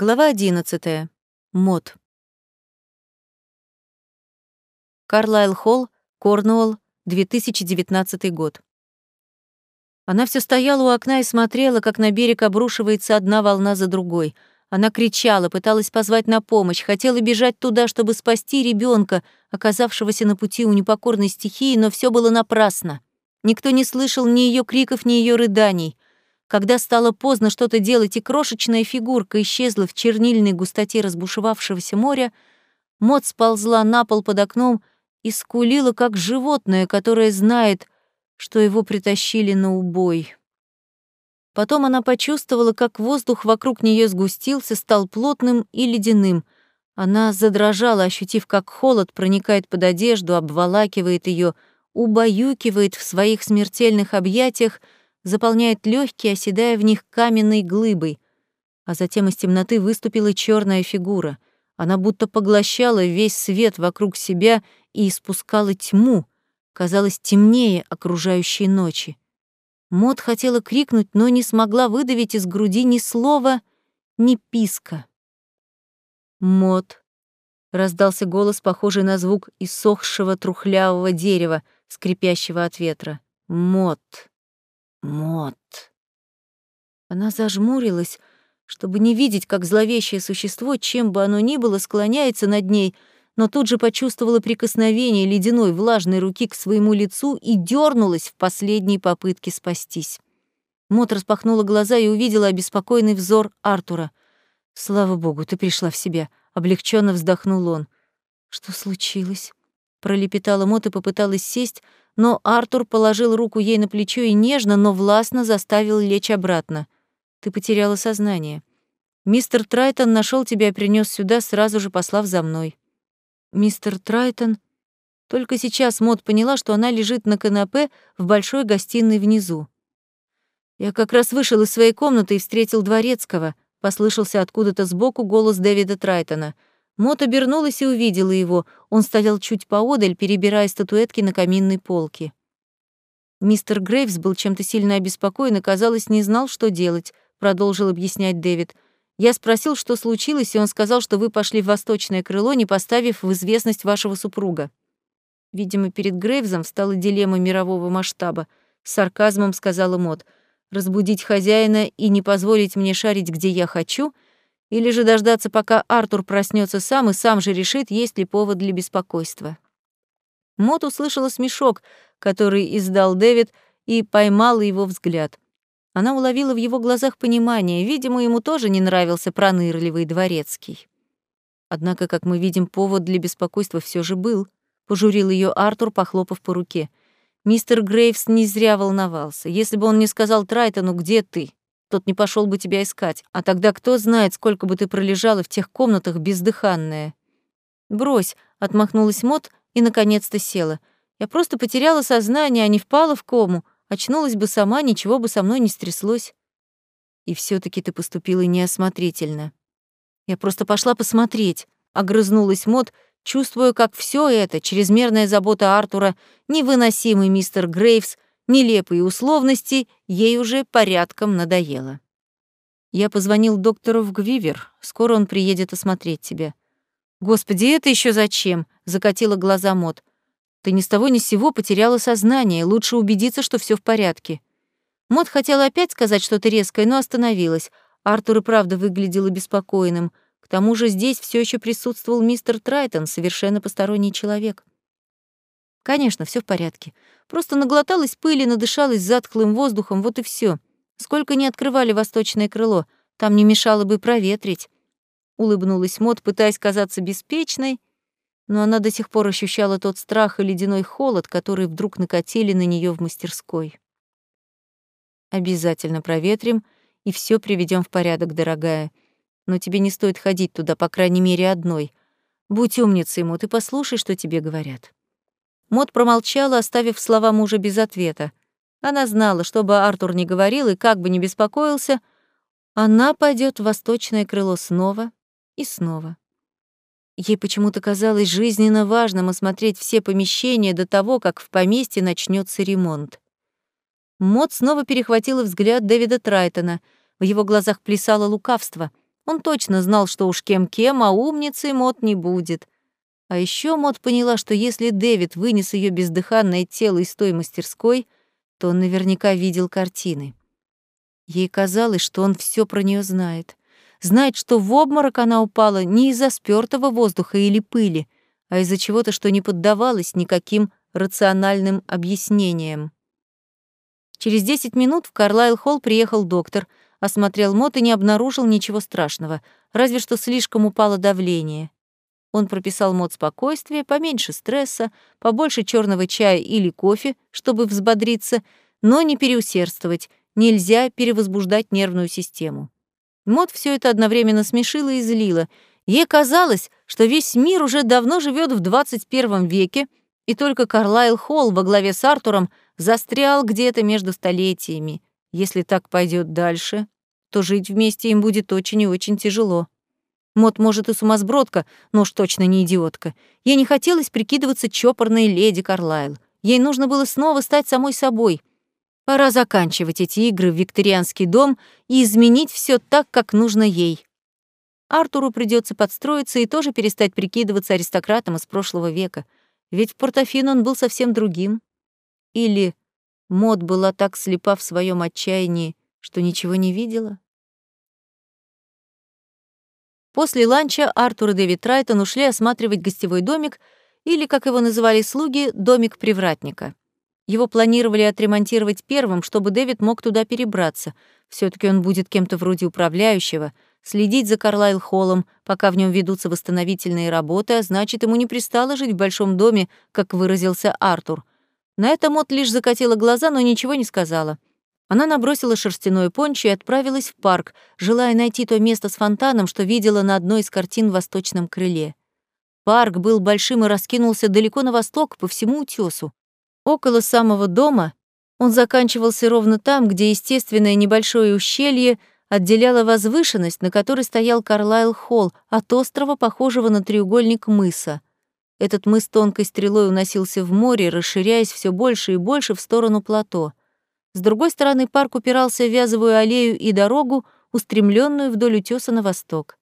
Глава 11. Мод. Карлайл Холл, Корнуолл, 2019 год. Она все стояла у окна и смотрела, как на берег обрушивается одна волна за другой. Она кричала, пыталась позвать на помощь, хотела бежать туда, чтобы спасти ребенка, оказавшегося на пути у непокорной стихии, но все было напрасно. Никто не слышал ни ее криков, ни ее рыданий — когда стало поздно что-то делать, и крошечная фигурка исчезла в чернильной густоте разбушевавшегося моря, Мот сползла на пол под окном и скулила, как животное, которое знает, что его притащили на убой. Потом она почувствовала, как воздух вокруг нее сгустился, стал плотным и ледяным. Она задрожала, ощутив, как холод проникает под одежду, обволакивает ее, убаюкивает в своих смертельных объятиях — заполняет легкие, оседая в них каменной глыбой. А затем из темноты выступила черная фигура. Она будто поглощала весь свет вокруг себя и испускала тьму, казалось темнее окружающей ночи. Мод хотела крикнуть, но не смогла выдавить из груди ни слова, ни писка. «Мод», — раздался голос, похожий на звук иссохшего трухлявого дерева, скрипящего от ветра. «Мод». Мот. Она зажмурилась, чтобы не видеть, как зловещее существо, чем бы оно ни было, склоняется над ней, но тут же почувствовала прикосновение ледяной влажной руки к своему лицу и дернулась в последней попытке спастись. Мот распахнула глаза и увидела обеспокоенный взор Артура. «Слава богу, ты пришла в себя», — облегченно вздохнул он. «Что случилось?» Пролепетала Мот и попыталась сесть, но Артур положил руку ей на плечо и нежно, но властно заставил лечь обратно. «Ты потеряла сознание. Мистер Трайтон нашел тебя и принес сюда, сразу же послав за мной». «Мистер Трайтон...» Только сейчас Мод поняла, что она лежит на канапе в большой гостиной внизу. «Я как раз вышел из своей комнаты и встретил Дворецкого», — послышался откуда-то сбоку голос Дэвида Трайтона — Мот обернулась и увидела его. Он стоял чуть поодаль, перебирая статуэтки на каминной полке. Мистер Грейвс был чем-то сильно обеспокоен и, казалось, не знал, что делать, продолжил объяснять Дэвид. Я спросил, что случилось, и он сказал, что вы пошли в восточное крыло, не поставив в известность вашего супруга. Видимо, перед Грейвзом встала дилемма мирового масштаба. С сарказмом сказала Мот. «Разбудить хозяина и не позволить мне шарить, где я хочу — или же дождаться, пока Артур проснется сам и сам же решит, есть ли повод для беспокойства. Мот услышала смешок, который издал Дэвид, и поймала его взгляд. Она уловила в его глазах понимание, видимо, ему тоже не нравился пронырливый дворецкий. Однако, как мы видим, повод для беспокойства все же был, пожурил ее Артур, похлопав по руке. Мистер Грейвс не зря волновался. Если бы он не сказал Трайтону, где ты, тот не пошел бы тебя искать, а тогда кто знает, сколько бы ты пролежала в тех комнатах бездыханная. Брось, отмахнулась Мот и наконец-то села. Я просто потеряла сознание, а не впала в кому. Очнулась бы сама, ничего бы со мной не стряслось. И все таки ты поступила неосмотрительно. Я просто пошла посмотреть, огрызнулась Мот, чувствуя, как все это, чрезмерная забота Артура, невыносимый мистер Грейвс — нелепые условности ей уже порядком надоело. Я позвонил доктору в Гвивер, скоро он приедет осмотреть тебя. Господи, это еще зачем? закатила глаза Мот. Ты ни с того ни с сего потеряла сознание, лучше убедиться, что все в порядке. Мот хотела опять сказать что-то резкое, но остановилась. Артур и правда выглядел обеспокоенным. К тому же здесь все еще присутствовал мистер Трайтон, совершенно посторонний человек. Конечно, все в порядке. Просто наглоталась пыли, надышалась затхлым воздухом, вот и все. Сколько не открывали восточное крыло, там не мешало бы проветрить. Улыбнулась Мот, пытаясь казаться беспечной, но она до сих пор ощущала тот страх и ледяной холод, которые вдруг накатили на нее в мастерской. Обязательно проветрим и все приведем в порядок, дорогая. Но тебе не стоит ходить туда, по крайней мере, одной. Будь умницей, Мот, и послушай, что тебе говорят. Мот промолчала, оставив слова мужа без ответа. Она знала, что бы Артур ни говорил и как бы ни беспокоился, она пойдет в восточное крыло снова и снова. Ей почему-то казалось жизненно важным осмотреть все помещения до того, как в поместье начнется ремонт. Мот снова перехватила взгляд Дэвида Трайтона. В его глазах плясало лукавство. Он точно знал, что уж кем-кем, а умницей Мот не будет. А еще Мот поняла, что если Дэвид вынес ее бездыханное тело из той мастерской, то он наверняка видел картины. Ей казалось, что он все про нее знает. Знает, что в обморок она упала не из-за спёртого воздуха или пыли, а из-за чего-то, что не поддавалось никаким рациональным объяснениям. Через 10 минут в Карлайл-холл приехал доктор, осмотрел Мот и не обнаружил ничего страшного, разве что слишком упало давление. Он прописал Мот спокойствие, поменьше стресса, побольше черного чая или кофе, чтобы взбодриться, но не переусердствовать, нельзя перевозбуждать нервную систему. Мот все это одновременно смешила и злила. Ей казалось, что весь мир уже давно живет в 21 веке, и только Карлайл Холл во главе с Артуром застрял где-то между столетиями. Если так пойдет дальше, то жить вместе им будет очень и очень тяжело. Мот, может, и сумасбродка, но уж точно не идиотка. Ей не хотелось прикидываться чопорной леди Карлайл. Ей нужно было снова стать самой собой. Пора заканчивать эти игры в викторианский дом и изменить все так, как нужно ей. Артуру придется подстроиться и тоже перестать прикидываться аристократом из прошлого века — ведь в Портофино он был совсем другим. Или Мод была так слепа в своем отчаянии, что ничего не видела? После ланча Артур и Дэвид Райтон ушли осматривать гостевой домик, или, как его называли слуги, домик привратника. Его планировали отремонтировать первым, чтобы Дэвид мог туда перебраться. все таки он будет кем-то вроде управляющего — следить за Карлайл-холлом, пока в нем ведутся восстановительные работы, а значит, ему не пристало жить в большом доме, как выразился Артур. На это Мот лишь закатила глаза, но ничего не сказала. Она набросила шерстяное пончо и отправилась в парк, желая найти то место с фонтаном, что видела на одной из картин в восточном крыле. Парк был большим и раскинулся далеко на восток, по всему утесу. Около самого дома он заканчивался ровно там, где естественное небольшое ущелье — отделяла возвышенность, на которой стоял Карлайл-холл, от острова, похожего на треугольник мыса. Этот мыс тонкой стрелой уносился в море, расширяясь все больше и больше в сторону плато. С другой стороны парк упирался в вязовую аллею и дорогу, устремленную вдоль утеса на восток.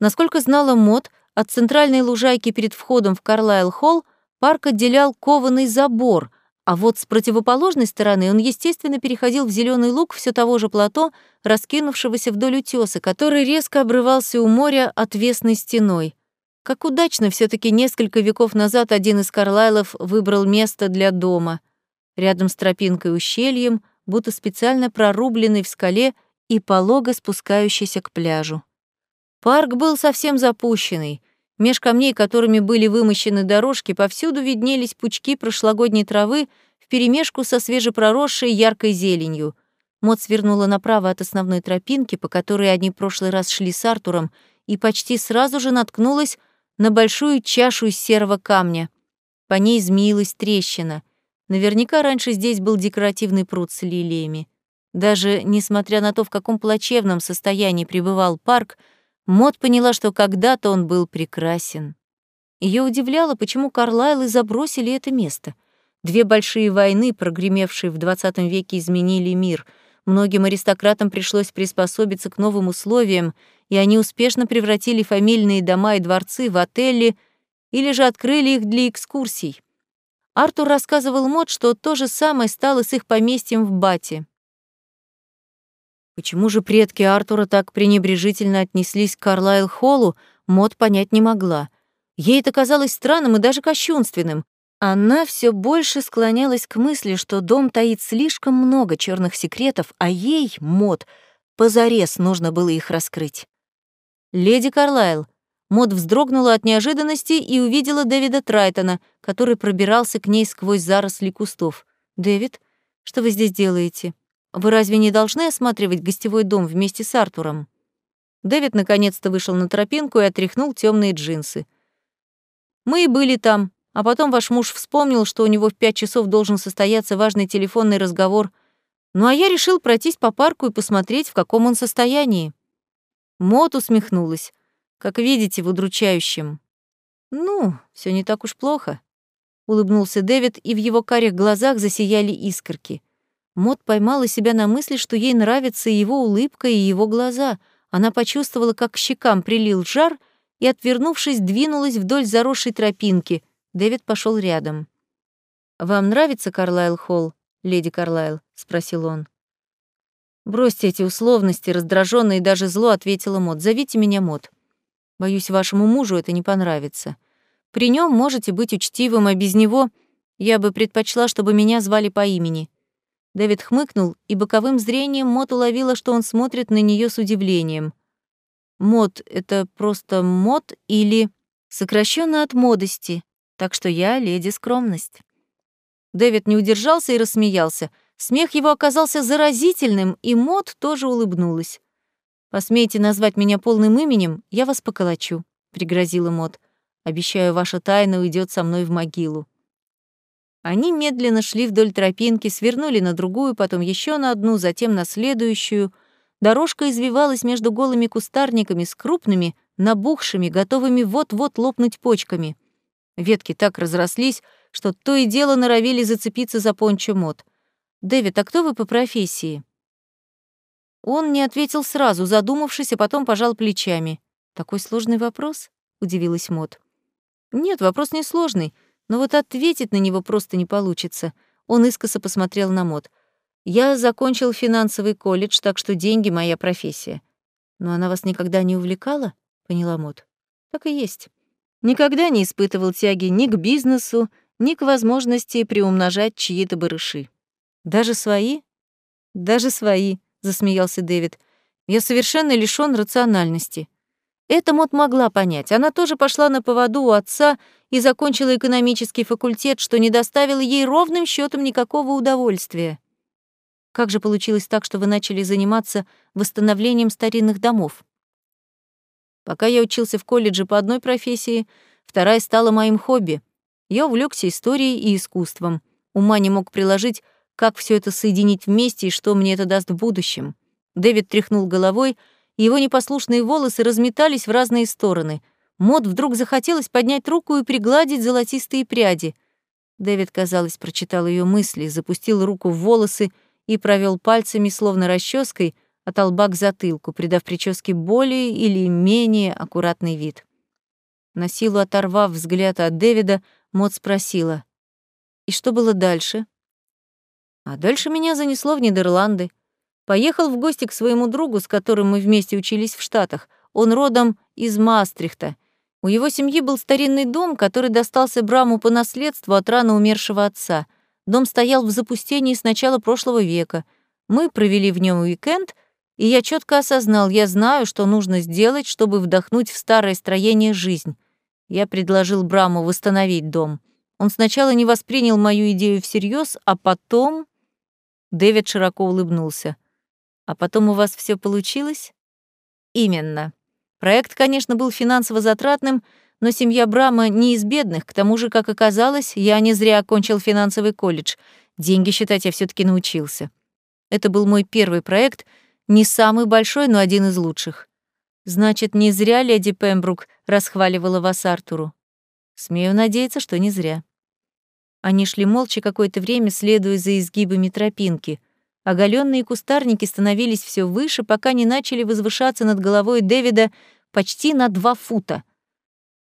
Насколько знала Мот, от центральной лужайки перед входом в Карлайл-холл парк отделял кованый забор — а вот с противоположной стороны он, естественно, переходил в зеленый луг все того же плато, раскинувшегося вдоль утеса, который резко обрывался у моря отвесной стеной. Как удачно все таки несколько веков назад один из Карлайлов выбрал место для дома. Рядом с тропинкой ущельем, будто специально прорубленный в скале и полого спускающийся к пляжу. Парк был совсем запущенный — Меж камней, которыми были вымощены дорожки, повсюду виднелись пучки прошлогодней травы вперемешку со свежепроросшей яркой зеленью. Мот свернула направо от основной тропинки, по которой они в прошлый раз шли с Артуром, и почти сразу же наткнулась на большую чашу из серого камня. По ней змеилась трещина. Наверняка раньше здесь был декоративный пруд с лилиями. Даже несмотря на то, в каком плачевном состоянии пребывал парк, Мод поняла, что когда-то он был прекрасен. Ее удивляло, почему Карлайлы забросили это место. Две большие войны, прогремевшие в XX веке, изменили мир. Многим аристократам пришлось приспособиться к новым условиям, и они успешно превратили фамильные дома и дворцы в отели или же открыли их для экскурсий. Артур рассказывал Мод, что то же самое стало с их поместьем в Бате. Почему же предки Артура так пренебрежительно отнеслись к Карлайл Холлу, Мод понять не могла. Ей это казалось странным и даже кощунственным. Она все больше склонялась к мысли, что дом таит слишком много черных секретов, а ей, Мод, позарез нужно было их раскрыть. «Леди Карлайл», Мод вздрогнула от неожиданности и увидела Дэвида Трайтона, который пробирался к ней сквозь заросли кустов. «Дэвид, что вы здесь делаете?» Вы разве не должны осматривать гостевой дом вместе с Артуром?» Дэвид наконец-то вышел на тропинку и отряхнул темные джинсы. «Мы и были там, а потом ваш муж вспомнил, что у него в пять часов должен состояться важный телефонный разговор. Ну а я решил пройтись по парку и посмотреть, в каком он состоянии». Мот усмехнулась. «Как видите, в удручающем». «Ну, все не так уж плохо», — улыбнулся Дэвид, и в его карих глазах засияли искорки. Мот поймала себя на мысли, что ей нравится его улыбка и его глаза. Она почувствовала, как к щекам прилил жар и, отвернувшись, двинулась вдоль заросшей тропинки. Дэвид пошел рядом. «Вам нравится Карлайл Холл, леди Карлайл?» — спросил он. «Бросьте эти условности», — раздражённо и даже зло ответила Мот. «Зовите меня Мот. Боюсь, вашему мужу это не понравится. При нем можете быть учтивым, а без него я бы предпочла, чтобы меня звали по имени». Дэвид хмыкнул, и боковым зрением Мот уловила, что он смотрит на нее с удивлением. «Мот — это просто мод или...» сокращенно от модости, так что я леди скромность». Дэвид не удержался и рассмеялся — Смех его оказался заразительным, и Мод тоже улыбнулась. «Посмейте назвать меня полным именем, я вас поколочу», — пригрозила Мод. «Обещаю, ваша тайна уйдет со мной в могилу». Они медленно шли вдоль тропинки, свернули на другую, потом еще на одну, затем на следующую. Дорожка извивалась между голыми кустарниками с крупными, набухшими, готовыми вот-вот лопнуть почками. Ветки так разрослись, что то и дело норовили зацепиться за пончо мод. «Дэвид, а кто вы по профессии?» Он не ответил сразу, задумавшись, а потом пожал плечами. «Такой сложный вопрос?» — удивилась Мот. «Нет, вопрос не сложный, но вот ответить на него просто не получится». Он искоса посмотрел на Мот. «Я закончил финансовый колледж, так что деньги — моя профессия». «Но она вас никогда не увлекала?» — поняла Мот. «Так и есть. Никогда не испытывал тяги ни к бизнесу, ни к возможности приумножать чьи-то барыши. Даже свои? Даже свои, засмеялся Дэвид. Я совершенно лишён рациональности. Это Мот могла понять. Она тоже пошла на поводу у отца и закончила экономический факультет, что не доставило ей ровным счетом никакого удовольствия. Как же получилось так, что вы начали заниматься восстановлением старинных домов? Пока я учился в колледже по одной профессии, вторая стала моим хобби. Я увлекся историей и искусством. Ума не мог приложить, как все это соединить вместе и что мне это даст в будущем. Дэвид тряхнул головой, его непослушные волосы разметались в разные стороны. Мод вдруг захотелось поднять руку и пригладить золотистые пряди. Дэвид, казалось, прочитал ее мысли, запустил руку в волосы и провел пальцами, словно расческой, от лба к затылку, придав прическе более или менее аккуратный вид. На силу оторвав взгляд от Дэвида, Мод спросила, «И что было дальше?» А дальше меня занесло в Нидерланды. Поехал в гости к своему другу, с которым мы вместе учились в Штатах. Он родом из Мастрихта. У его семьи был старинный дом, который достался Браму по наследству от рано умершего отца. Дом стоял в запустении с начала прошлого века. Мы провели в нем уикенд, и я четко осознал, я знаю, что нужно сделать, чтобы вдохнуть в старое строение жизнь. Я предложил Браму восстановить дом. Он сначала не воспринял мою идею всерьез, а потом... Дэвид широко улыбнулся. «А потом у вас все получилось?» «Именно. Проект, конечно, был финансово затратным, но семья Брама не из бедных, к тому же, как оказалось, я не зря окончил финансовый колледж. Деньги считать я все таки научился. Это был мой первый проект, не самый большой, но один из лучших. Значит, не зря леди Пембрук расхваливала вас Артуру. Смею надеяться, что не зря. Они шли молча какое-то время, следуя за изгибами тропинки. Оголенные кустарники становились все выше, пока не начали возвышаться над головой Дэвида почти на два фута.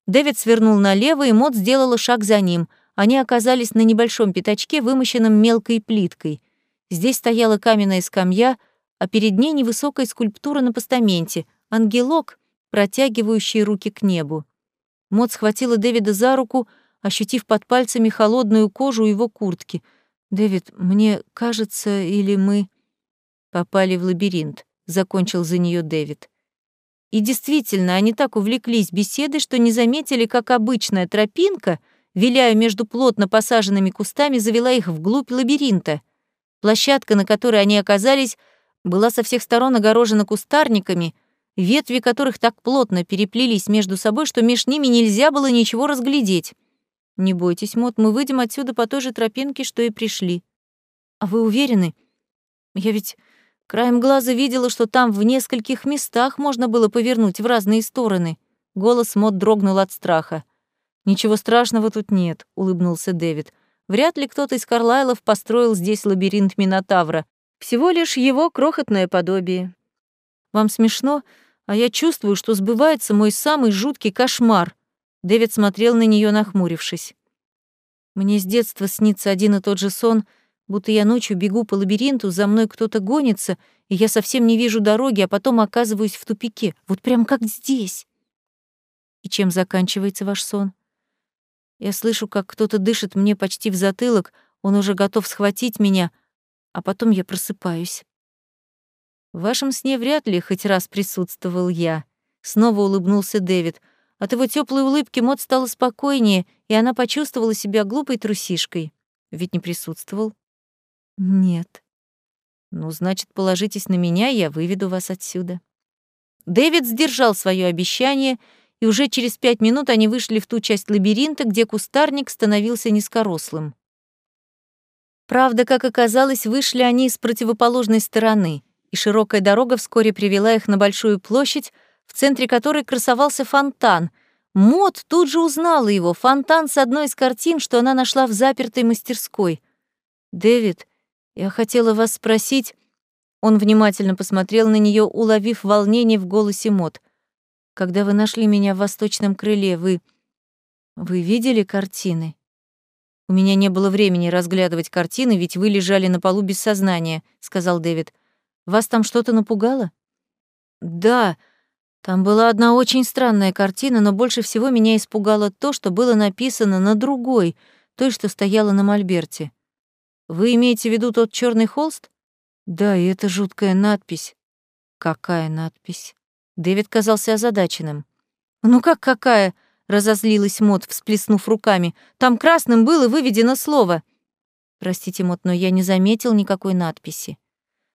Дэвид свернул налево, и Мот сделала шаг за ним. Они оказались на небольшом пятачке, вымощенном мелкой плиткой. Здесь стояла каменная скамья, а перед ней невысокая скульптура на постаменте — ангелок, протягивающий руки к небу. Мот схватила Дэвида за руку — ощутив под пальцами холодную кожу его куртки. «Дэвид, мне кажется, или мы...» «Попали в лабиринт», — закончил за нее Дэвид. И действительно, они так увлеклись беседой, что не заметили, как обычная тропинка, виляя между плотно посаженными кустами, завела их вглубь лабиринта. Площадка, на которой они оказались, была со всех сторон огорожена кустарниками, ветви которых так плотно переплелись между собой, что меж ними нельзя было ничего разглядеть. «Не бойтесь, Мот, мы выйдем отсюда по той же тропинке, что и пришли». «А вы уверены? Я ведь краем глаза видела, что там в нескольких местах можно было повернуть в разные стороны». Голос Мот дрогнул от страха. «Ничего страшного тут нет», — улыбнулся Дэвид. «Вряд ли кто-то из Карлайлов построил здесь лабиринт Минотавра. Всего лишь его крохотное подобие. Вам смешно, А я чувствую, что сбывается мой самый жуткий кошмар. Дэвид смотрел на нее, нахмурившись. Мне с детства снится один и тот же сон, будто я ночью бегу по лабиринту, за мной кто-то гонится, и я совсем не вижу дороги, а потом оказываюсь в тупике. Вот прям как здесь. И чем заканчивается ваш сон? Я слышу, как кто-то дышит мне почти в затылок, он уже готов схватить меня, а потом я просыпаюсь. В вашем сне вряд ли хоть раз присутствовал я. Снова улыбнулся Дэвид. От его теплой улыбки Мот стало спокойнее, и она почувствовала себя глупой трусишкой. Ведь не присутствовал? Нет. Ну, значит, положитесь на меня, я выведу вас отсюда. Дэвид сдержал свое обещание, и уже через пять минут они вышли в ту часть лабиринта, где кустарник становился низкорослым. Правда, как оказалось, вышли они с противоположной стороны, и широкая дорога вскоре привела их на большую площадь, в центре которой красовался фонтан. Мод тут же узнала его, фонтан с одной из картин, что она нашла в запертой мастерской. «Дэвид, я хотела вас спросить...» Он внимательно посмотрел на нее, уловив волнение в голосе Мод. «Когда вы нашли меня в восточном крыле, вы... Вы видели картины?» «У меня не было времени разглядывать картины, ведь вы лежали на полу без сознания», — сказал Дэвид. «Вас там что-то напугало?» «Да, там была одна очень странная картина, но больше всего меня испугало то, что было написано на другой, той, что стояла на мольберте. Вы имеете в виду тот черный холст? Да, и это жуткая надпись. Какая надпись? Дэвид казался озадаченным. Ну как какая? разозлилась Мот, всплеснув руками. Там красным было выведено слово. Простите, Мот, но я не заметил никакой надписи.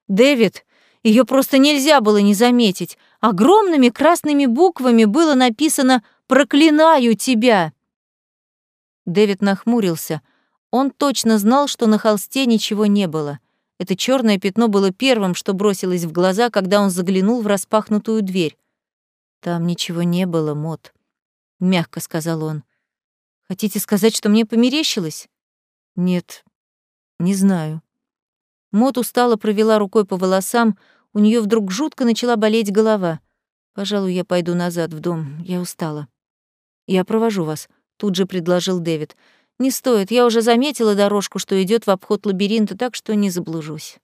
Дэвид, ее просто нельзя было не заметить. Огромными красными буквами было написано «Проклинаю тебя». Дэвид нахмурился. Он точно знал, что на холсте ничего не было. Это черное пятно было первым, что бросилось в глаза, когда он заглянул в распахнутую дверь. «Там ничего не было, Мот», — мягко сказал он. «Хотите сказать, что мне померещилось?» «Нет, не знаю». Мот устало провела рукой по волосам, у нее вдруг жутко начала болеть голова. «Пожалуй, я пойду назад в дом, я устала». «Я провожу вас», — тут же предложил Дэвид. «Не стоит, я уже заметила дорожку, что идет в обход лабиринта, так что не заблужусь».